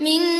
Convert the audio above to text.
明